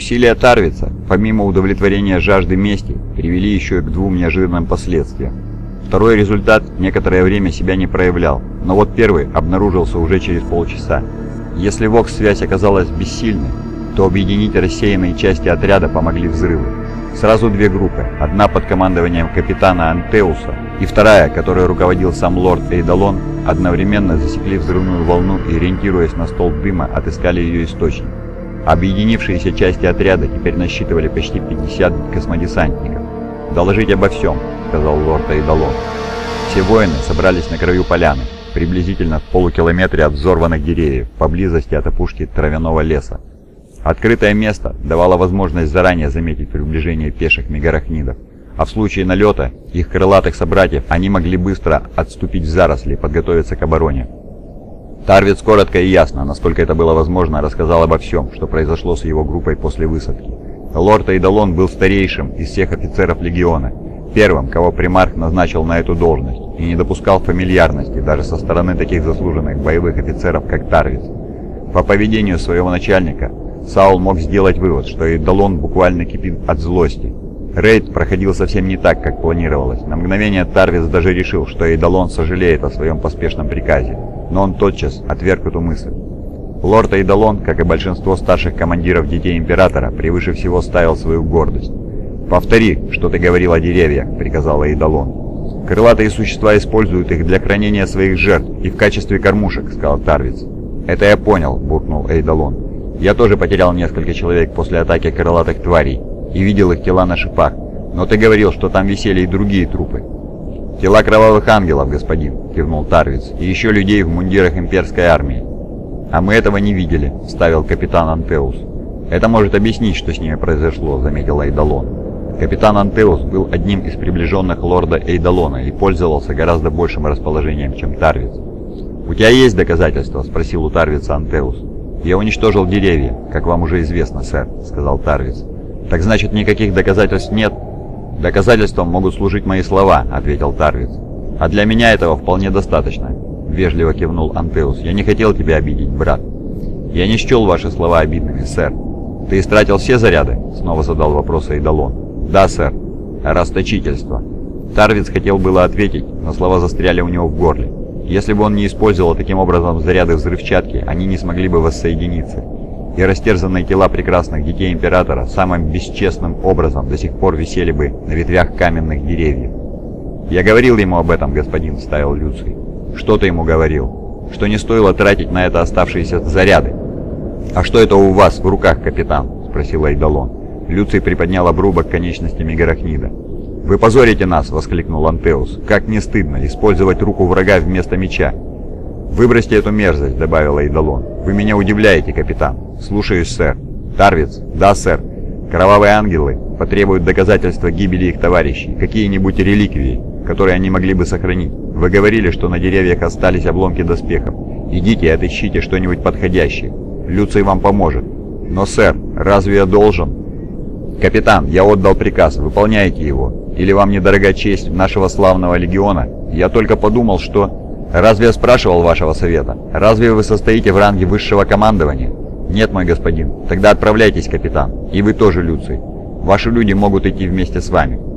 Усилия Тарвица, помимо удовлетворения жажды мести, привели еще и к двум неожиданным последствиям. Второй результат некоторое время себя не проявлял, но вот первый обнаружился уже через полчаса. Если ВОКС-связь оказалась бессильной, то объединить рассеянные части отряда помогли взрывы. Сразу две группы, одна под командованием капитана Антеуса и вторая, которой руководил сам лорд Эйдалон, одновременно засекли взрывную волну и, ориентируясь на столб дыма, отыскали ее источник. Объединившиеся части отряда теперь насчитывали почти 50 космодесантников. «Доложить обо всем», — сказал лорд Эйдалон. Все воины собрались на краю поляны, приблизительно в полукилометре от взорванных деревьев, поблизости от опушки травяного леса. Открытое место давало возможность заранее заметить приближение пеших мегарахнидов, а в случае налета их крылатых собратьев они могли быстро отступить в заросли и подготовиться к обороне. Тарвиц коротко и ясно, насколько это было возможно, рассказал обо всем, что произошло с его группой после высадки. Лорд Эйдалон был старейшим из всех офицеров легиона, первым, кого примарх назначил на эту должность, и не допускал фамильярности даже со стороны таких заслуженных боевых офицеров, как Тарвиц. По поведению своего начальника Саул мог сделать вывод, что Эйдалон буквально кипит от злости. Рейд проходил совсем не так, как планировалось. На мгновение Тарвиц даже решил, что Эйдалон сожалеет о своем поспешном приказе, но он тотчас отверг эту мысль. Лорд Эйдалон, как и большинство старших командиров Детей Императора, превыше всего ставил свою гордость. «Повтори, что ты говорил о деревьях», — приказал Эйдалон. «Крылатые существа используют их для хранения своих жертв и в качестве кормушек», — сказал Тарвиц. «Это я понял», — буркнул Эйдалон. Я тоже потерял несколько человек после атаки крылатых тварей и видел их тела на шипах. Но ты говорил, что там висели и другие трупы. «Тела кровавых ангелов, господин», — кивнул Тарвиц, — «и еще людей в мундирах имперской армии». «А мы этого не видели», — вставил капитан Антеус. «Это может объяснить, что с ними произошло», — заметил Эйдалон. Капитан Антеус был одним из приближенных лорда Эйдалона и пользовался гораздо большим расположением, чем Тарвиц. «У тебя есть доказательства?» — спросил у Тарвица Антеус. «Я уничтожил деревья, как вам уже известно, сэр», — сказал Тарвиц. «Так значит, никаких доказательств нет?» «Доказательством могут служить мои слова», — ответил Тарвиц. «А для меня этого вполне достаточно», — вежливо кивнул Антеус. «Я не хотел тебя обидеть, брат». «Я не счел ваши слова обидными, сэр». «Ты истратил все заряды?» — снова задал вопрос Эйдалон. «Да, сэр». «Расточительство». Тарвиц хотел было ответить, но слова застряли у него в горле. Если бы он не использовал таким образом заряды взрывчатки, они не смогли бы воссоединиться. И растерзанные тела прекрасных детей Императора самым бесчестным образом до сих пор висели бы на ветвях каменных деревьев. «Я говорил ему об этом, господин», — вставил Люций. «Что ты ему говорил?» «Что не стоило тратить на это оставшиеся заряды». «А что это у вас в руках, капитан?» — спросил Айдалон. Люций приподнял обрубок конечностями Гарахнида. «Вы позорите нас!» — воскликнул Антеус. «Как не стыдно использовать руку врага вместо меча!» «Выбросьте эту мерзость!» — добавил Эйдалон. «Вы меня удивляете, капитан!» «Слушаюсь, сэр!» «Тарвиц!» «Да, сэр!» «Кровавые ангелы потребуют доказательства гибели их товарищей, какие-нибудь реликвии, которые они могли бы сохранить. Вы говорили, что на деревьях остались обломки доспехов. Идите и отыщите что-нибудь подходящее. Люций вам поможет. Но, сэр, разве я должен?» «Капитан, я отдал приказ, выполняйте его. Или вам недорога честь нашего славного легиона? Я только подумал, что... Разве я спрашивал вашего совета? Разве вы состоите в ранге высшего командования? Нет, мой господин. Тогда отправляйтесь, капитан. И вы тоже, Люций. Ваши люди могут идти вместе с вами.